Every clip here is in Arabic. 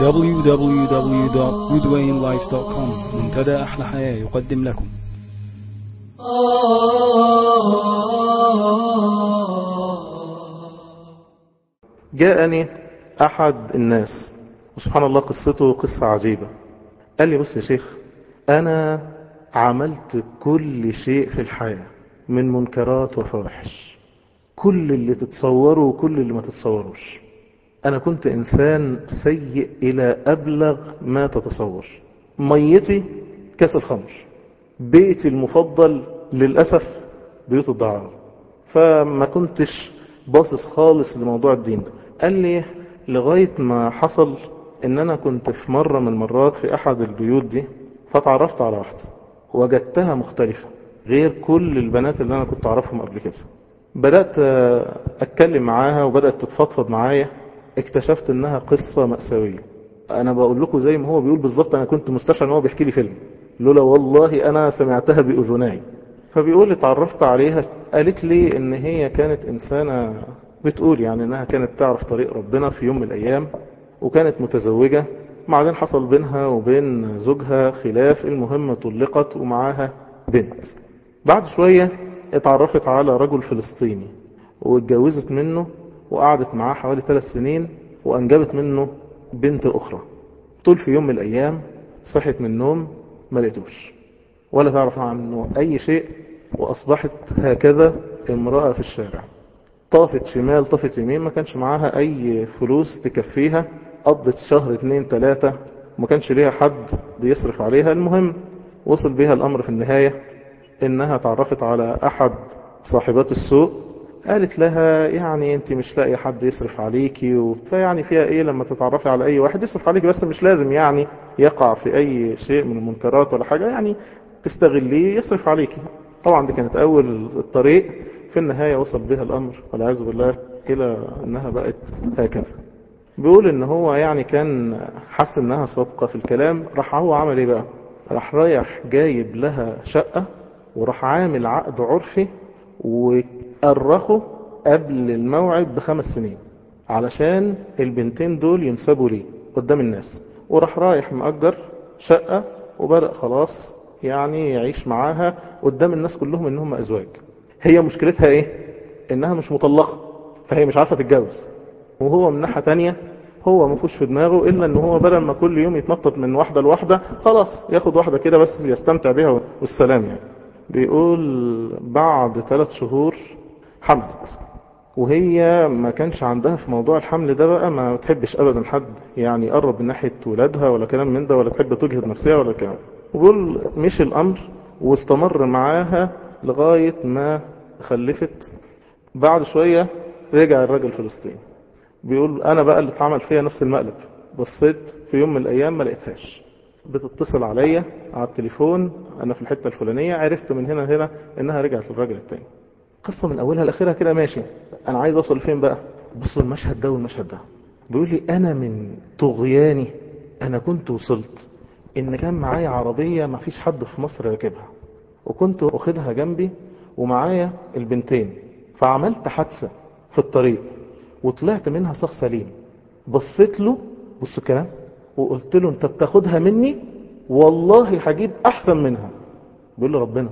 www.goodwayinlife.com منتدى أحلى حياة يقدم لكم. جاءني أحد الناس. وسبحان الله قصته قصة عجيبة. قال لي بص يا شيخ أنا عملت كل شيء في الحياة من منكرات وفواحش. كل اللي تتصوره وكل اللي ما تتصوروش. أنا كنت إنسان سيء إلى أبلغ ما تتصور. ميتي كاس الخمر. بيتي المفضل للأسف بيوت الدعارة. فما كنتش باصص خالص لموضوع الدين. قال لي لغاية ما حصل إن أنا كنت في مرة من المرات في أحد البيوت دي فتعرفت على واحدة. وجدتها مختلفة غير كل البنات اللي أنا كنت أعرفهم قبل كده. بدأت أتكلم معاها وبدأت تتفضفض معايا. اكتشفت انها قصة مأساوية. أنا بقول لكم زي ما هو بيقول بالظبط أنا كنت مستشعر إن هو بيحكي لي فيلم. لولا والله أنا سمعتها بأذناي. فبيقول اتعرفت عليها قالت لي إن هي كانت إنسانة بتقول يعني إنها كانت تعرف طريق ربنا في يوم من الأيام وكانت متزوجة. بعدين حصل بينها وبين زوجها خلاف المهم طلقت ومعاها بنت. بعد شوية اتعرفت على رجل فلسطيني واتجوزت منه. وقعدت معاه حوالي ثلاث سنين وأنجبت منه بنت أخرى طول في يوم من الأيام صحت من النوم ما لقيتوش ولا تعرف عنه أي شيء وأصبحت هكذا امرأة في الشارع. طافت شمال طافت يمين ما كانش معاها أي فلوس تكفيها. قضت شهر اتنين تلاتة ما كانش ليها حد يصرف عليها. المهم وصل بها الأمر في النهاية إنها تعرفت على أحد صاحبات السوق. قالت لها يعني أنت مش لاقي حد يصرف عليكي. فيعني فيها إيه لما تتعرفي على أي واحد يصرف عليكي بس مش لازم يعني يقع في أي شيء من المنكرات ولا حاجة يعني تستغليه يصرف عليكي. طبعا دي كانت أول الطريق في النهاية وصل بها الأمر والعياذ بالله إلى أنها بقت هكذا. بيقول إن هو يعني كان حس إنها صادقة في الكلام راح هو عمل إيه بقى؟ راح رايح جايب لها شقة وراح عامل عقد عرفي وأرخه قبل الموعد بخمس سنين علشان البنتين دول ينسبوا ليه قدام الناس. وراح رايح مأجر شقة وبدأ خلاص يعني يعيش معاها قدام الناس كلهم انهم أزواج. هي مشكلتها إيه؟ إنها مش مطلقة فهي مش عارفة تتجوز. وهو من ناحية تانية هو ما فيش في دماغه إلا إن هو بدل ما كل يوم يتنطط من واحدة لواحدة خلاص ياخد واحدة كده بس يستمتع بيها والسلام يعني. بيقول بعد ثلاث شهور حملت وهي ما كانش عندها في موضوع الحمل ده بقى ما تحبش ابدا حد يعني يقرب من ناحية ولادها ولا كلام من ده ولا تحب تجهد نفسها ولا كلام. وبيقول مشي الأمر واستمر معاها لغاية ما خلفت. بعد شوية رجع الراجل الفلسطيني بيقول أنا بقى اللي اتعمل فيها نفس المقلب. بصيت في يوم من الأيام ما لقيتهاش. بتتصل عليا على التليفون أنا في الحتة الفلانية عرفت من هنا هنا إنها رجعت للراجل التاني. قصة من أولها لآخرها كده ماشي. أنا عايز أوصل لفين بقى؟ بصوا المشهد ده والمشهد ده. بيقول لي أنا من طغياني أنا كنت وصلت إن كان معايا عربية ما فيش حد في مصر راكبها وكنت واخدها جنبي ومعايا البنتين. فعملت حادثة في الطريق وطلعت منها صخ سليم. بصيت له بص الكلام وقلت له انت بتاخدها مني؟ والله هجيب أحسن منها. بيقول لي ربنا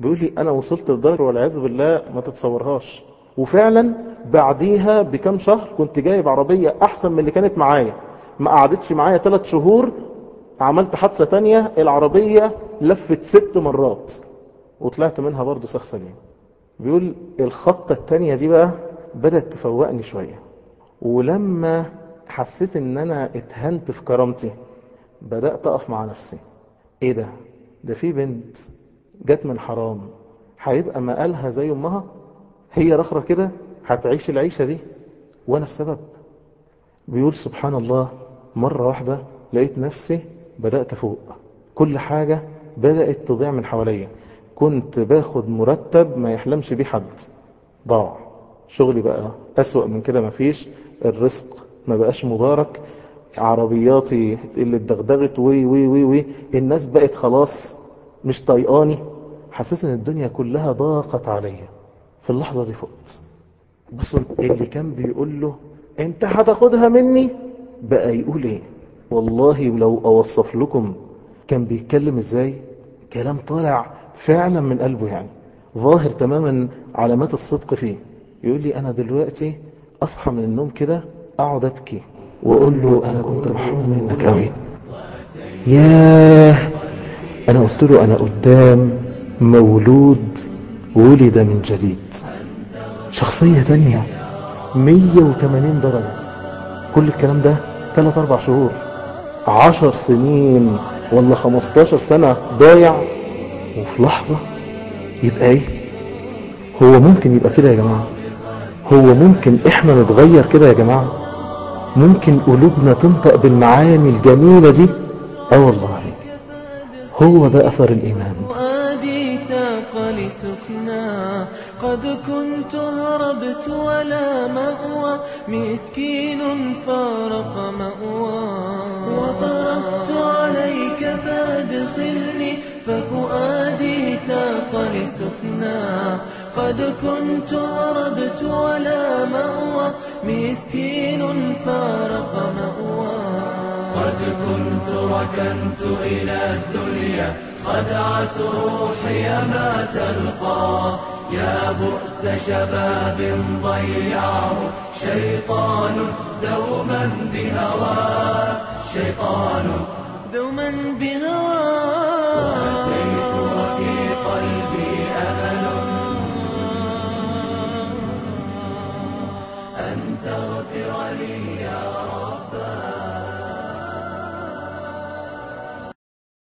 بيقول لي أنا وصلت لدرجة والعياذ بالله ما تتصورهاش. وفعلا بعديها بكم شهر كنت جايب عربية أحسن من اللي كانت معايا. ما قعدتش معايا ثلاث شهور عملت حادثة تانية العربية لفت ست مرات. وطلعت منها برضه سخ سليم بيقول الخطه التانية دي بقى بدأت تفوقني شوية. ولما حسيت إن أنا اتهنت في كرامتي. بدأت أقف مع نفسي. إيه ده؟ ده في بنت جت من حرام. هيبقى مقالها زي أمها؟ هي رخرة كده؟ هتعيش العيشة دي؟ وأنا السبب. بيقول سبحان الله مرة واحدة لقيت نفسي بدأت أفوق. كل حاجة بدأت تضيع من حواليا. كنت باخد مرتب ما يحلمش بيه حد. ضاع. شغلي بقى أسوأ من كده مفيش الرزق ما بقاش مبارك. عربياتي اللي اتدغدغت وي وي وي وي. الناس بقت خلاص مش طايقاني. حسيت إن الدنيا كلها ضاقت عليا. في اللحظة دي فقت. بصوا اللي كان بيقول له أنت هتاخدها مني؟ بقى يقول إيه؟ والله لو أوصف لكم. كان بيتكلم إزاي؟ كلام طالع فعلا من قلبه يعني. ظاهر تماما علامات الصدق فيه. يقول لي أنا دلوقتي أصحى من النوم كده اقعد ابكي واقول له أنا كنت محروم منك قوي ياه أنا قلت له أنا قدام مولود ولد من جديد. شخصية تانية 180 درجة. كل الكلام ده 3 4 شهور. 10 سنين ولا 15 سنة ضايع. وفي لحظة يبقى إيه؟ هو ممكن يبقى كده يا جماعة. هو ممكن إحنا نتغير كده يا جماعة. ممكن قلوبنا تنطق بالمعاني الجميلة دي؟ آه والله. هو ده أثر الإيمان. فؤادي تاق لسكنى قد كنت هربت ولا مأوى. مسكين فارق مأوى. وطرقت عليك فادخلني. ففؤادي تاق لسكنى قد كنت هربت مسكين فارق مأوى قد كنت ركنت إلى الدنيا خدعت روحي ما تلقى. يا بؤس شباب ضيعه شيطان دوما بهواه. شيطان دوما بهوى